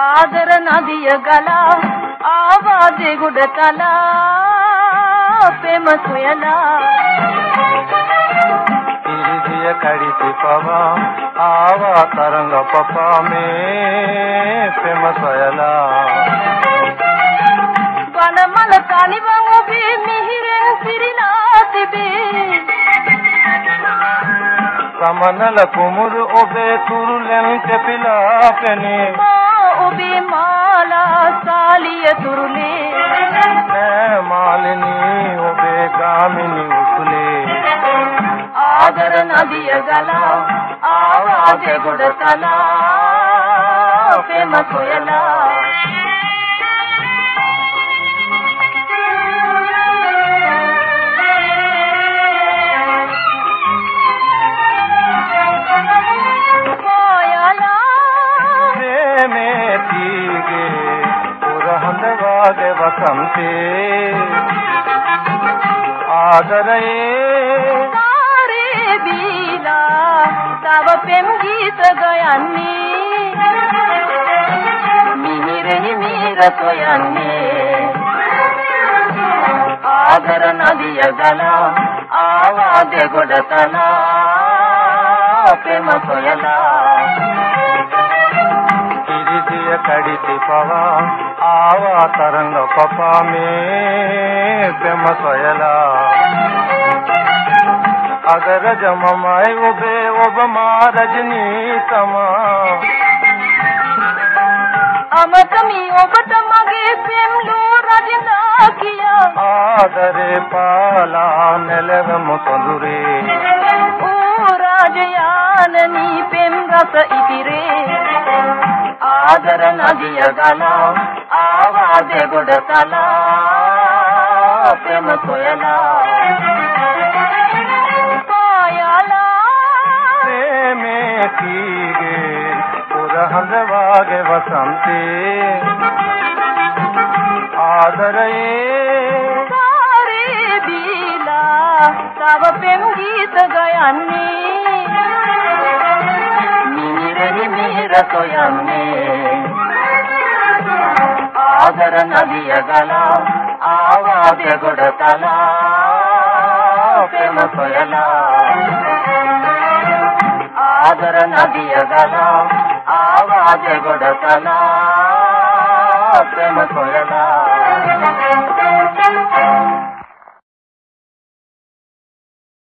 ఆదర నదియ గల దేవుడ తల ప్రేమ సోయలా తిరిగియ కడిసి పవా ఆవా తరంగ పపామే ప్రేమ సోయలా బలమల కానివవు సమనల కుమురు ఒబే తురులెం తెపిలా పెని කුඹි මාලා සාලිය තුරුලේ. නෑ මාලිනී ඔබේ ගාමිණී උතුලේ. ආදර නදිය ගලා ආවාද ගොඩ තලා ප්‍රේම කොයලා देव कंसे आदरे तारे बीला तव प्रेम गीत गयानी मिहिर ही मीर तोयानी आदर नदिय गला आवाज गुडतला प्रेम सोयला ಕಡಿಸಿ ಪವ ಆವ ತರಂಗ ಪಪ ಮೇ ಪ್ರೇಮ ಸೊಯಲ ಅಗರ ಜಮಮಾಯ್ ಒಬೆ ಒಬ್ಬ ಮಾ ರಜನಿ ತಮ ಅಮತಮಿ ಒಬಟ ಮಗೆ ಪೆಮ್ಲು ರಜಿಂದ ಕಿಯ ಆದರೆ ಪಾಲ ನೆಲಗಮ ತೊಂದುರೆ ಓ ರಾಜಯಾನ ನೀ ආදර නදිය ගලා ආවාදේ ගොඩ තලා ප්‍රේම සොයලා. පායලා. ප්‍රේමේ කීගේ පුර හඳ වාගේ වසන්තේ. ආදරයේ කාරේ දීලා තව පෙම් ගීත ගයන්නේ. ನೀರನಿ ಮೀರ ಸೊಯನ್ನಿ ಆದರ ನದಿಯ ಗಲ ಆವಾಜೆ ಗುಡತಲ ಪ್ರೇಮ ಸೊಯಲ ಆದರ ನದಿಯ ಗಲ ಆವಾಜೆ ಗುಡತಲ ಪ್ರೇಮ ಸೊಯಲ